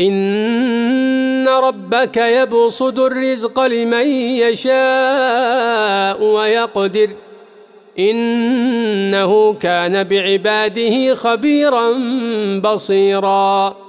إن ربك يبصد الرزق لمن يشاء ويقدر. إنه كان بعباده خبيرا بصيراً.